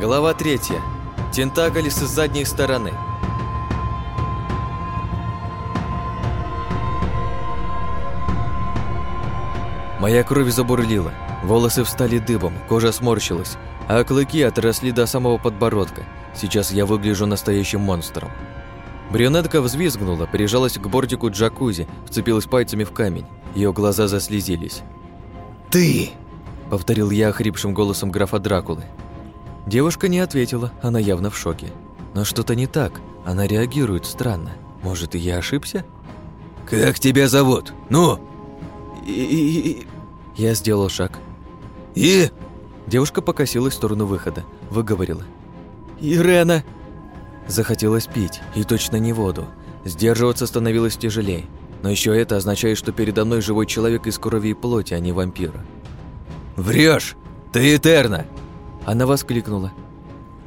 Глава третья. Тентакли с задней стороны. Моя кровь забурлила, волосы встали дыбом, кожа сморщилась, а клыки отросли до самого подбородка. Сейчас я выгляжу настоящим монстром. Брюнетка взвизгнула, прижалась к бортику джакузи, вцепилась пальцами в камень. Ее глаза заслезились. «Ты!» — повторил я охрипшим голосом графа Дракулы. Девушка не ответила, она явно в шоке. Но что-то не так, она реагирует странно. Может, и я ошибся? «Как тебя зовут? Ну?» и, Я сделал шаг. «И?» Девушка покосилась в сторону выхода, выговорила. «Ирена!» Захотелось пить, и точно не воду. Сдерживаться становилось тяжелее. Но еще это означает, что передо мной живой человек из крови и плоти, а не вампира. Врешь! Ты Этерна!» Она воскликнула.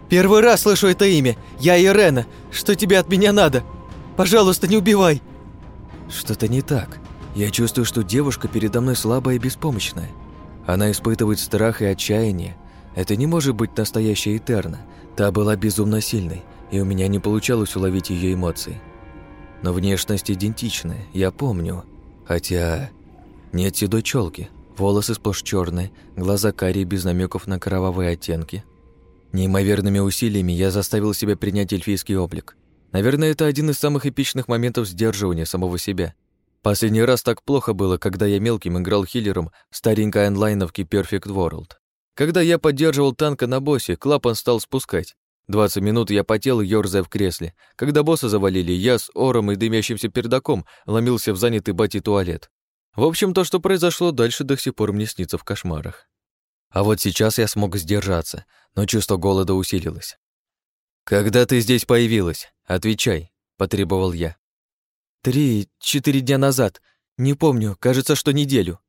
«Первый раз слышу это имя! Я Ирена! Что тебе от меня надо? Пожалуйста, не убивай!» Что-то не так. Я чувствую, что девушка передо мной слабая и беспомощная. Она испытывает страх и отчаяние. Это не может быть настоящая Этерна. Та была безумно сильной, и у меня не получалось уловить ее эмоции. Но внешность идентичная, я помню. Хотя нет седой челки, волосы сплошь черные, глаза карие без намеков на кровавые оттенки. Неимоверными усилиями я заставил себя принять эльфийский облик. Наверное, это один из самых эпичных моментов сдерживания самого себя. Последний раз так плохо было, когда я мелким играл хиллером в старенькой онлайновке Perfect World. Когда я поддерживал танка на боссе, клапан стал спускать. 20 минут я потел, ёрзая в кресле. Когда босса завалили, я с ором и дымящимся пердаком ломился в занятый бати туалет. В общем, то, что произошло дальше, до сих пор мне снится в кошмарах. А вот сейчас я смог сдержаться, но чувство голода усилилось. «Когда ты здесь появилась? Отвечай», — потребовал я. Три, четыре дня назад. Не помню, кажется, что неделю.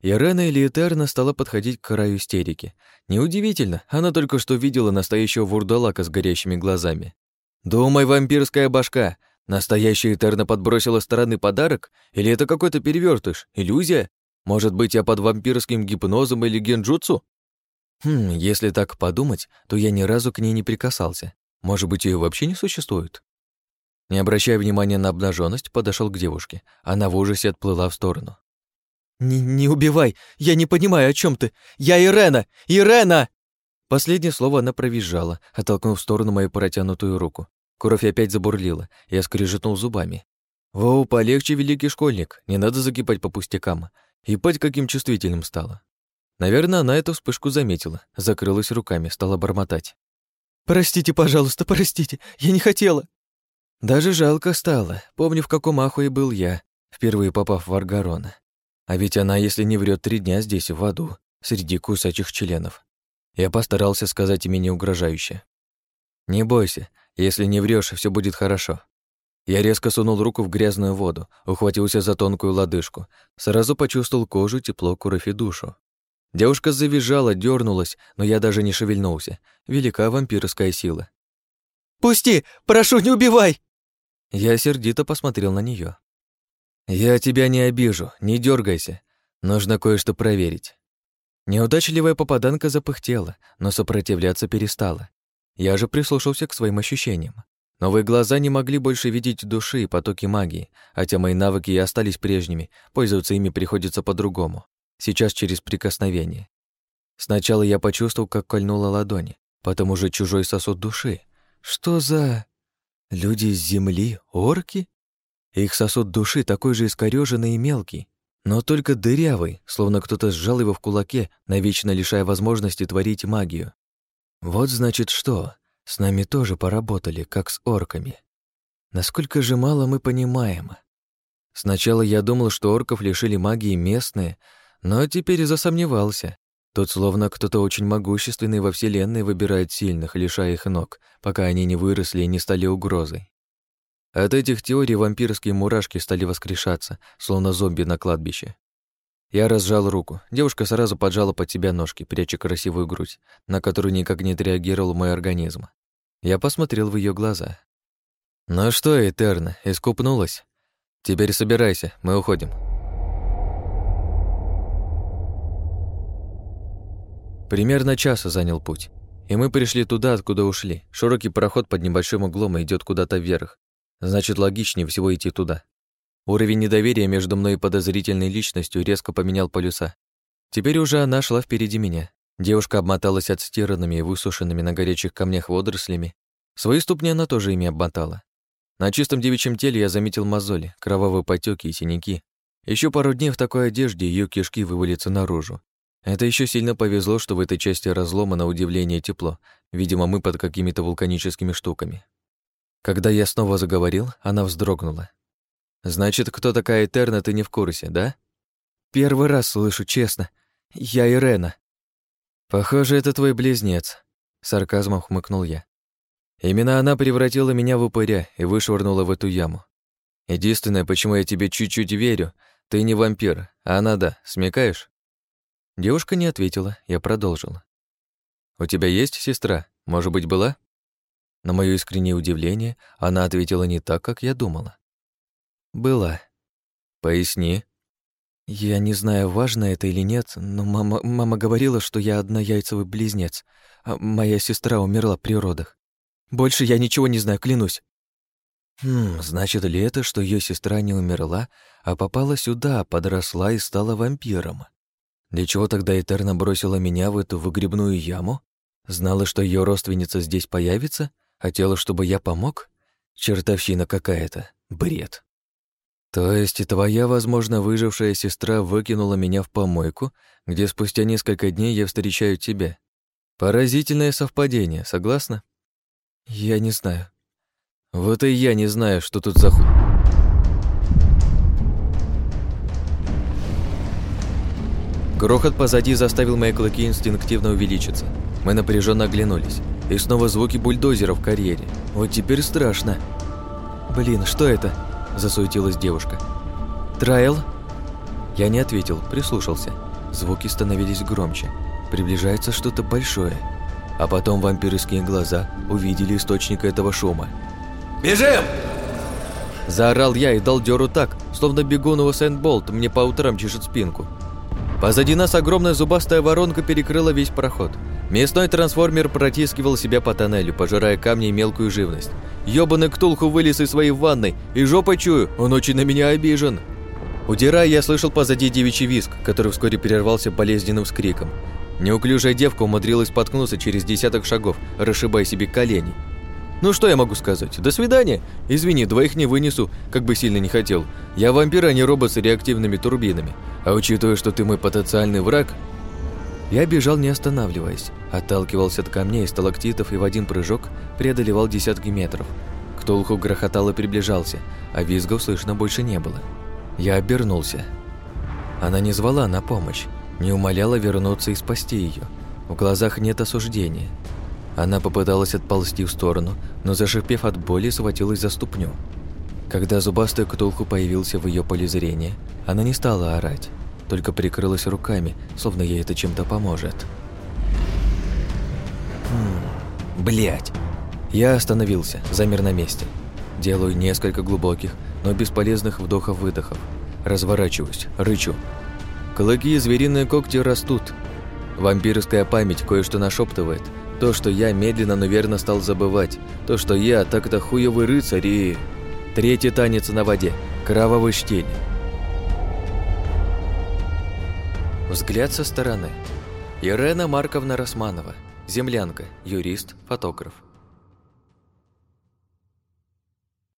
Ирена или Этерна стала подходить к краю истерики. Неудивительно, она только что видела настоящего вурдалака с горящими глазами. «Думай, вампирская башка! Настоящая Этерна подбросила стороны подарок? Или это какой-то перевертыш? Иллюзия? Может быть, я под вампирским гипнозом или генджутсу?» Хм, если так подумать, то я ни разу к ней не прикасался. Может быть, ее вообще не существует? Не обращая внимания на обнаженность, подошел к девушке. Она в ужасе отплыла в сторону. «Не, не убивай! Я не понимаю, о чем ты! Я Ирена! Ирена!» Последнее слово она провизжала, оттолкнув в сторону мою протянутую руку. Кровь опять забурлила, я скрежетнул зубами. «Воу, полегче, великий школьник, не надо закипать по пустякам. И пать каким чувствительным стало». Наверное, она эту вспышку заметила, закрылась руками, стала бормотать. «Простите, пожалуйста, простите, я не хотела!» Даже жалко стало. Помню, в каком ахуе был я, впервые попав в Аргарон. А ведь она, если не врет, три дня здесь, в аду, среди кусачих членов. Я постарался сказать имени угрожающе. «Не бойся, если не врешь, все будет хорошо». Я резко сунул руку в грязную воду, ухватился за тонкую лодыжку, сразу почувствовал кожу, тепло, кровь и душу. Девушка завизжала, дернулась, но я даже не шевельнулся. Велика вампирская сила. «Пусти! Прошу, не убивай!» Я сердито посмотрел на нее. «Я тебя не обижу, не дергайся. Нужно кое-что проверить». Неудачливая попаданка запыхтела, но сопротивляться перестала. Я же прислушался к своим ощущениям. Новые глаза не могли больше видеть души и потоки магии, хотя мои навыки и остались прежними, пользоваться ими приходится по-другому. Сейчас через прикосновение. Сначала я почувствовал, как кольнула ладони, потом уже чужой сосуд души. Что за... Люди из земли, орки? Их сосуд души такой же искорёженный и мелкий, но только дырявый, словно кто-то сжал его в кулаке, навечно лишая возможности творить магию. Вот значит что, с нами тоже поработали, как с орками. Насколько же мало мы понимаем. Сначала я думал, что орков лишили магии местные, но теперь засомневался. Тут словно кто-то очень могущественный во Вселенной выбирает сильных, лишая их ног, пока они не выросли и не стали угрозой. От этих теорий вампирские мурашки стали воскрешаться, словно зомби на кладбище. Я разжал руку. Девушка сразу поджала под себя ножки, пряча красивую грудь, на которую никак не отреагировал мой организм. Я посмотрел в ее глаза. «Ну что, Этерна, искупнулась? Теперь собирайся, мы уходим». Примерно часа занял путь. И мы пришли туда, откуда ушли. Широкий проход под небольшим углом идет куда-то вверх. Значит, логичнее всего идти туда. Уровень недоверия между мной и подозрительной личностью резко поменял полюса. Теперь уже она шла впереди меня. Девушка обмоталась отстиранными и высушенными на горячих камнях водорослями. Свои ступни она тоже ими обмотала. На чистом девичьем теле я заметил мозоли, кровавые потеки и синяки. Еще пару дней в такой одежде ее кишки вывалятся наружу. Это еще сильно повезло, что в этой части разлома на удивление тепло. Видимо, мы под какими-то вулканическими штуками. Когда я снова заговорил, она вздрогнула. «Значит, кто такая Этерна, ты не в курсе, да?» «Первый раз слышу, честно. Я Ирена». «Похоже, это твой близнец», — сарказмом хмыкнул я. «Именно она превратила меня в упыря и вышвырнула в эту яму. Единственное, почему я тебе чуть-чуть верю, ты не вампир, а она да, смекаешь?» Девушка не ответила, я продолжил. «У тебя есть сестра? Может быть, была?» На моё искреннее удивление она ответила не так, как я думала. «Была». «Поясни». «Я не знаю, важно это или нет, но мама, мама говорила, что я однояйцевый близнец, а моя сестра умерла при родах. Больше я ничего не знаю, клянусь». «Хм, значит ли это, что ее сестра не умерла, а попала сюда, подросла и стала вампиром? Для чего тогда Этерна бросила меня в эту выгребную яму? Знала, что ее родственница здесь появится? Хотела, чтобы я помог? Чертовщина какая-то. Бред». То есть твоя, возможно, выжившая сестра выкинула меня в помойку, где спустя несколько дней я встречаю тебя. Поразительное совпадение, согласна? Я не знаю. Вот и я не знаю, что тут за ху... Грохот позади заставил мои клыки инстинктивно увеличиться. Мы напряженно оглянулись. И снова звуки бульдозера в карьере. Вот теперь страшно. Блин, что это? Засуетилась девушка. «Трайл?» Я не ответил, прислушался. Звуки становились громче. Приближается что-то большое. А потом вампирские глаза увидели источник этого шума. «Бежим!» Заорал я и дал дёру так, словно бегун Сэндболт мне по утрам чешет спинку. Позади нас огромная зубастая воронка перекрыла весь проход. Мясной трансформер протискивал себя по тоннелю, пожирая камни и мелкую живность. Ёбаный Ктулху вылез из своей ванной, и жопой чую, он очень на меня обижен. Удирая, я слышал позади девичий виск, который вскоре перервался болезненным скриком. Неуклюжая девка умудрилась споткнуться через десяток шагов, расшибая себе колени. Ну что я могу сказать? До свидания. Извини, двоих не вынесу, как бы сильно не хотел. Я вампир, а не робот с реактивными турбинами. А учитывая, что ты мой потенциальный враг, я бежал, не останавливаясь, отталкивался от камней и сталактитов и в один прыжок преодолевал десятки метров. Ктулху грохотал и приближался, а визгов слышно больше не было. Я обернулся. Она не звала на помощь, не умоляла вернуться и спасти ее. В глазах нет осуждения. Она попыталась отползти в сторону, но, зашипев от боли, схватилась за ступню. Когда зубастый ктулху появился в ее поле зрения, она не стала орать только прикрылась руками, словно ей это чем-то поможет. Хм, блять. Я остановился, замер на месте. Делаю несколько глубоких, но бесполезных вдохов-выдохов. Разворачиваюсь, рычу. Клыки и звериные когти растут. Вампирская память кое-что нашептывает. То, что я медленно, но верно стал забывать. То, что я так-то хуёвый рыцарь и... Третий танец на воде. Кровавый штиль. Взгляд со стороны. Ирена Марковна Росманова. Землянка, юрист, фотограф.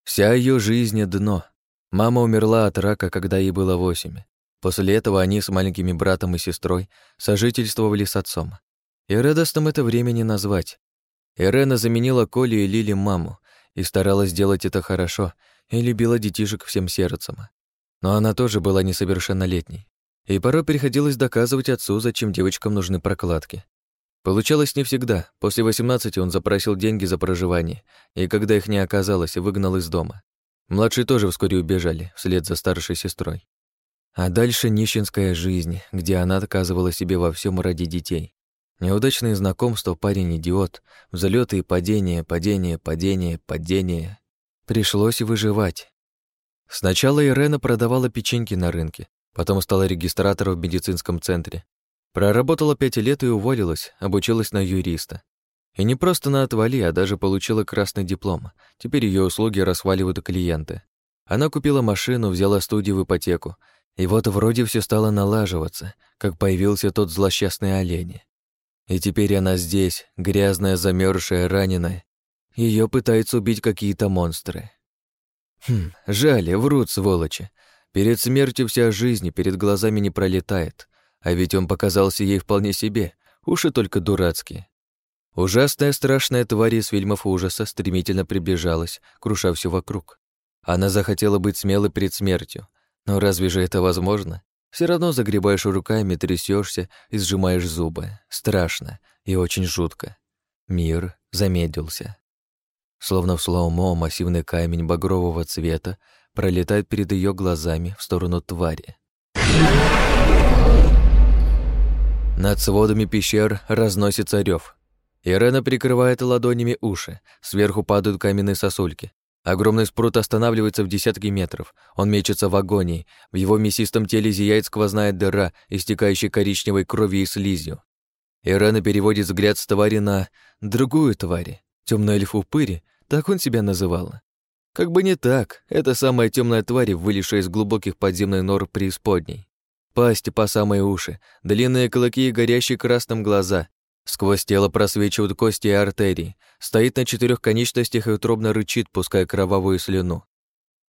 Вся ее жизнь – дно. Мама умерла от рака, когда ей было восемь. После этого они с маленькими братом и сестрой сожительствовали с отцом. И радостным это время не назвать. Ирена заменила Колю и Лили маму и старалась делать это хорошо и любила детишек всем сердцем. Но она тоже была несовершеннолетней. И порой приходилось доказывать отцу, зачем девочкам нужны прокладки. Получалось не всегда. После 18 он запросил деньги за проживание, и когда их не оказалось, выгнал из дома. Младшие тоже вскоре убежали, вслед за старшей сестрой. А дальше нищенская жизнь, где она доказывала себе во всем ради детей. Неудачные знакомства, парень-идиот, взлеты и падения, падения, падения, падения. Пришлось выживать. Сначала Ирена продавала печеньки на рынке, Потом стала регистратором в медицинском центре. Проработала пять лет и уволилась, обучилась на юриста. И не просто на отвали, а даже получила красный диплом. Теперь ее услуги расхваливают клиенты. Она купила машину, взяла студию в ипотеку. И вот вроде все стало налаживаться, как появился тот злосчастный олень. И теперь она здесь, грязная, замерзшая, раненая. Ее пытаются убить какие-то монстры. Хм, жаль, врут, сволочи. Перед смертью вся жизнь перед глазами не пролетает. А ведь он показался ей вполне себе, уши только дурацкие. Ужасная страшная тварь из фильмов ужаса стремительно приближалась, круша все вокруг. Она захотела быть смелой перед смертью. Но разве же это возможно? Все равно загребаешь руками, трясешься и сжимаешь зубы. Страшно и очень жутко. Мир замедлился. Словно в слоумо массивный камень багрового цвета пролетает перед ее глазами в сторону твари. Над сводами пещер разносится рев. Ирена прикрывает ладонями уши, сверху падают каменные сосульки. Огромный спрут останавливается в десятки метров. Он мечется в агонии. В его мясистом теле зияет сквозная дыра, истекающая коричневой кровью и слизью. Ирена переводит взгляд с твари на другую тварь. Темную эльфу-пыри, так он себя называл. Как бы не так, это самая темная тварь, вылезшая из глубоких подземных нор преисподней. Пасть по самые уши, длинные клыки и горящие красным глаза. Сквозь тело просвечивают кости и артерии. Стоит на четырех конечностях и утробно рычит, пуская кровавую слюну.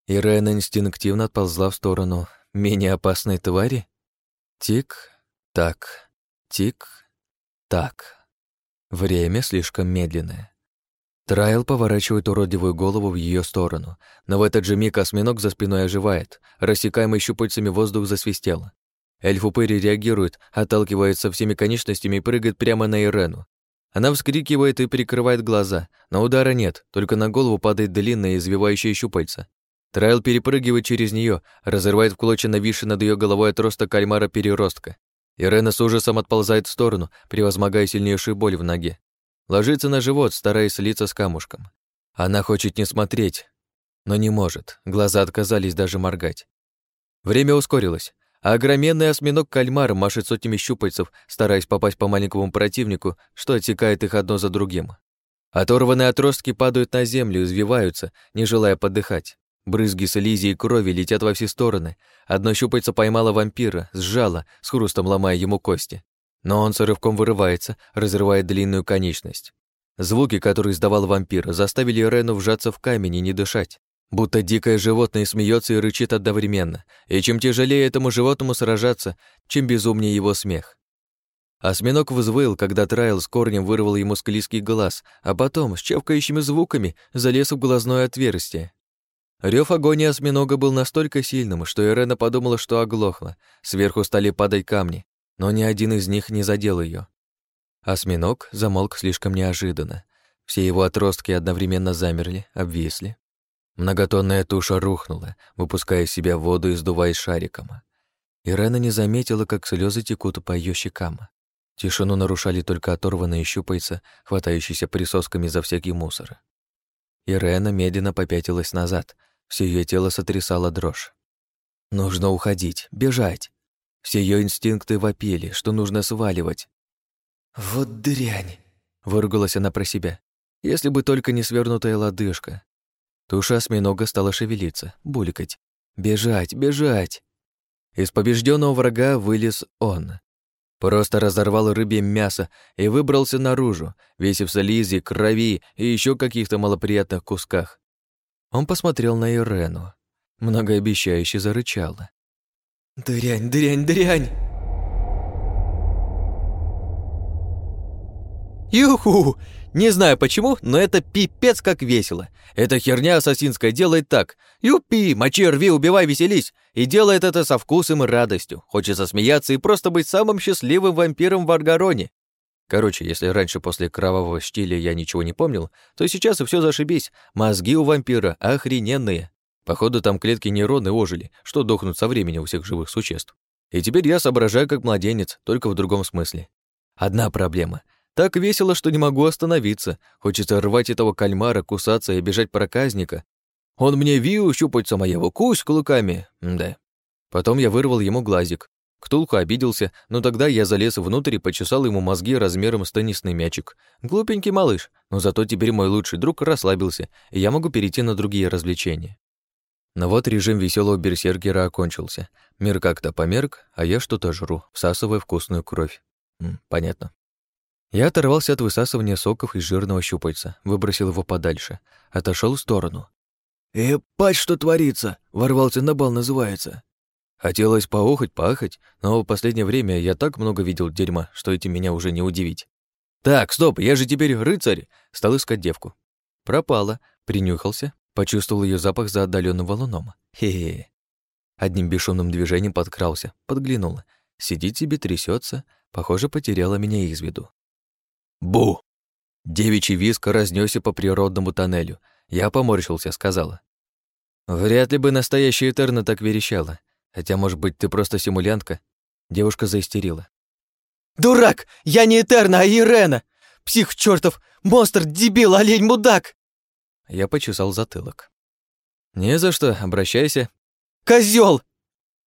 Ирена инстинктивно отползла в сторону менее опасной твари. Тик-так, тик-так. Время слишком медленное. Трайл поворачивает уродливую голову в ее сторону, но в этот же миг осьминог за спиной оживает, рассекаемый щупальцами воздух засвистел. Эльф-упырь реагирует, отталкивается всеми конечностями и прыгает прямо на Ирену. Она вскрикивает и прикрывает глаза, но удара нет, только на голову падает длинное извивающее щупальце. Трайл перепрыгивает через нее, разрывает в клочья нависший над ее головой отросток кальмара-переростка. Ирена с ужасом отползает в сторону, превозмогая сильнейшую боль в ноге. Ложится на живот, стараясь слиться с камушком. Она хочет не смотреть, но не может. Глаза отказались даже моргать. Время ускорилось а огроменный осьминог кальмар машет сотнями щупальцев, стараясь попасть по маленькому противнику, что отсекает их одно за другим. Оторванные отростки падают на землю, извиваются, не желая подыхать. Брызги слизи и крови летят во все стороны. Одно щупальце поймало вампира, сжало, с хрустом ломая ему кости. Но он с рывком вырывается, разрывая длинную конечность. Звуки, которые издавал вампир, заставили Рену вжаться в камень и не дышать. Будто дикое животное смеется и рычит одновременно, и чем тяжелее этому животному сражаться, чем безумнее его смех. Осьминог взвыл, когда Трайл с корнем вырвал ему склизкий глаз, а потом, с чавкающими звуками, залез в глазное отверстие. Рёв агонии осьминога был настолько сильным, что Ирена подумала, что оглохла. Сверху стали падать камни, но ни один из них не задел ее. Осьминог замолк слишком неожиданно. Все его отростки одновременно замерли, обвисли, Многотонная туша рухнула, выпуская из себя воду и сдуваясь шариком. Ирена не заметила, как слезы текут по ее щекам. Тишину нарушали только оторванные щупальца, хватающиеся присосками за всякий мусор. Ирена медленно попятилась назад, все ее тело сотрясало дрожь. Нужно уходить, бежать. Все ее инстинкты вопили, что нужно сваливать. «Вот дрянь!» — выругалась она про себя. Если бы только не свернутая лодыжка. Туша осьминога стала шевелиться, булькать. Бежать, бежать! Из побежденного врага вылез он. Просто разорвал рыбье мясо и выбрался наружу, весь в слизи, крови и еще каких-то малоприятных кусках. Он посмотрел на Ирену. Многообещающе зарычала. «Дрянь, дрянь, дрянь!» «Юху! Не знаю почему, но это пипец как весело. Эта херня ассасинская делает так. Юпи, мочи, рви, убивай, веселись. И делает это со вкусом и радостью. Хочется смеяться и просто быть самым счастливым вампиром в Аргароне. Короче, если раньше после кровавого штиля я ничего не помнил, то сейчас и все зашибись. Мозги у вампира охрененные. Походу, там клетки нейроны ожили, что дохнут со времени у всех живых существ. И теперь я соображаю как младенец, только в другом смысле. Одна проблема. Так весело, что не могу остановиться. Хочется рвать этого кальмара, кусаться и обижать проказника. Он мне вию щупальца моего, кусь клыками. Да. Потом я вырвал ему глазик. Ктулху обиделся, но тогда я залез внутрь и почесал ему мозги размером с теннисный мячик. Глупенький малыш, но зато теперь мой лучший друг расслабился, и я могу перейти на другие развлечения. Но вот режим веселого берсеркера окончился. Мир как-то померк, а я что-то жру, всасывая вкусную кровь. М, понятно. Я оторвался от высасывания соков из жирного щупальца, выбросил его подальше, отошел в сторону. «Епать, что творится! Ворвался на бал, называется!» Хотелось поохать, поахать, но в последнее время я так много видел дерьма, что этим меня уже не удивить. «Так, стоп, я же теперь рыцарь!» Стал искать девку. Пропала, принюхался, почувствовал ее запах за отдаленным валуном. Хе-хе. Одним бесшумным движением подкрался, подглянул. Сидит себе, трясется, похоже, потеряла меня из виду. «Бу!» Девичий виск разнесся по природному тоннелю. Я поморщился, сказала. «Вряд ли бы настоящая Этерна так верещала. Хотя, может быть, ты просто симулянтка?» Девушка заистерила. «Дурак! Я не Этерна, а Ирена! Псих чертов! Монстр, дебил, олень, мудак!» Я почесал затылок. «Не за что, обращайся». Козел!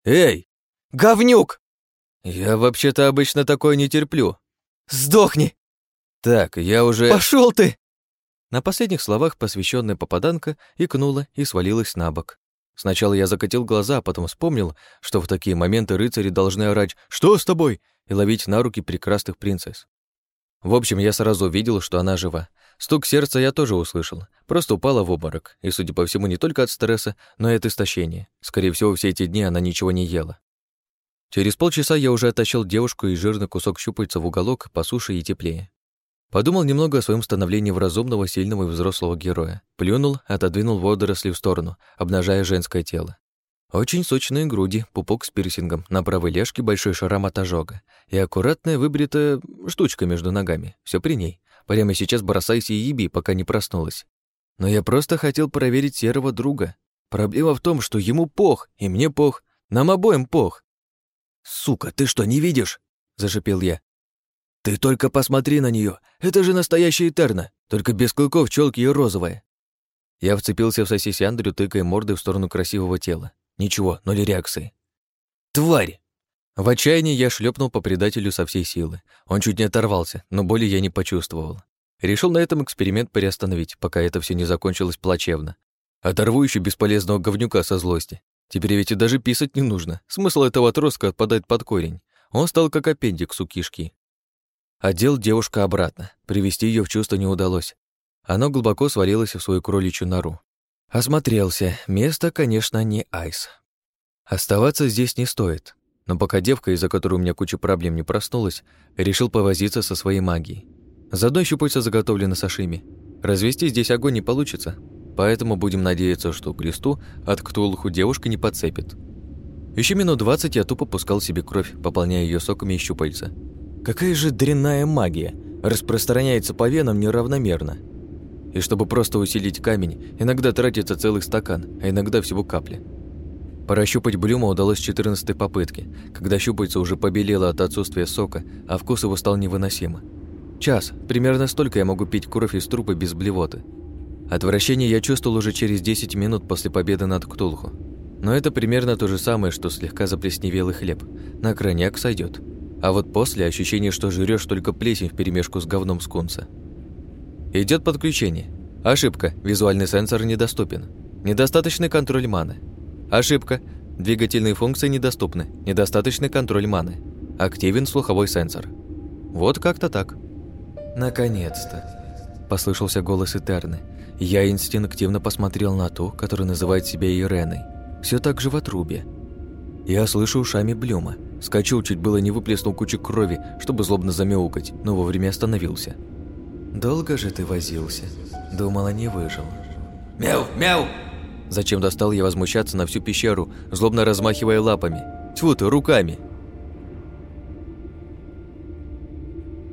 «Эй!» «Говнюк!» «Я вообще-то обычно такое не терплю». «Сдохни!» «Так, я уже...» Пошел ты!» На последних словах посвященная попаданка икнула и свалилась на бок. Сначала я закатил глаза, а потом вспомнил, что в такие моменты рыцари должны орать «Что с тобой?» и ловить на руки прекрасных принцесс. В общем, я сразу увидел, что она жива. Стук сердца я тоже услышал. Просто упала в обморок. И, судя по всему, не только от стресса, но и от истощения. Скорее всего, все эти дни она ничего не ела. Через полчаса я уже оттащил девушку и жирный кусок щупальца в уголок по суше и теплее. Подумал немного о своем становлении в разумного, сильного и взрослого героя. Плюнул, отодвинул водоросли в сторону, обнажая женское тело. Очень сочные груди, пупок с пирсингом, на правой ляжке большой шрам от ожога и аккуратная выбритая штучка между ногами. Все при ней. Прямо сейчас бросайся и еби, пока не проснулась. Но я просто хотел проверить серого друга. Проблема в том, что ему пох, и мне пох, нам обоим пох. «Сука, ты что, не видишь?» — зашипел я. «Ты только посмотри на нее, это же настоящая Этерна, только без клыков, челки и розовая». Я вцепился в сосиси Андрю, тыкая мордой в сторону красивого тела. Ничего, ноль реакции. «Тварь!» В отчаянии я шлепнул по предателю со всей силы. Он чуть не оторвался, но боли я не почувствовал. Решил на этом эксперимент приостановить, пока это все не закончилось плачевно. Оторву еще бесполезного говнюка со злости. Теперь ведь и даже писать не нужно. Смысл этого отростка отпадает под корень. Он стал как аппендикс у кишки. Одел девушка обратно. Привести ее в чувство не удалось. Оно глубоко свалилось в свою кроличью нору. Осмотрелся. Место, конечно, не айс. Оставаться здесь не стоит. Но пока девка, из-за которой у меня куча проблем не проснулась, решил повозиться со своей магией. Заодно щупальца заготовлены сашими. Развести здесь огонь не получится, поэтому будем надеяться, что к листу от ктулху девушка не подцепит. Еще минут двадцать я тупо пускал себе кровь, пополняя ее соками и щупальца. Какая же дрянная магия! Распространяется по венам неравномерно. И чтобы просто усилить камень, иногда тратится целый стакан, а иногда всего капли. Прощупать Блюма удалось с 14 попытки, когда щупальце уже побелело от отсутствия сока, а вкус его стал невыносимо. Час, примерно столько я могу пить кровь из трупа без блевоты. Отвращение я чувствовал уже через 10 минут после победы над Ктулху. Но это примерно то же самое, что слегка заплесневелый хлеб. На крайняк сойдет. А вот после ощущение, что жрешь только плесень вперемешку с говном скунса. Идет подключение. Ошибка. Визуальный сенсор недоступен. Недостаточный контроль маны. Ошибка. Двигательные функции недоступны. Недостаточный контроль маны. Активен слуховой сенсор. Вот как-то так. Наконец-то. Послышался голос Этерны. Я инстинктивно посмотрел на ту, которая называет себя Иреной. Все так же в отрубе. Я слышу ушами Блюма. Скачу, чуть было не выплеснул кучу крови, чтобы злобно замяукать, но вовремя остановился. «Долго же ты возился? Думала, не выжил». «Мяу, мяу!» Зачем достал я возмущаться на всю пещеру, злобно размахивая лапами? Тьфу ты, руками!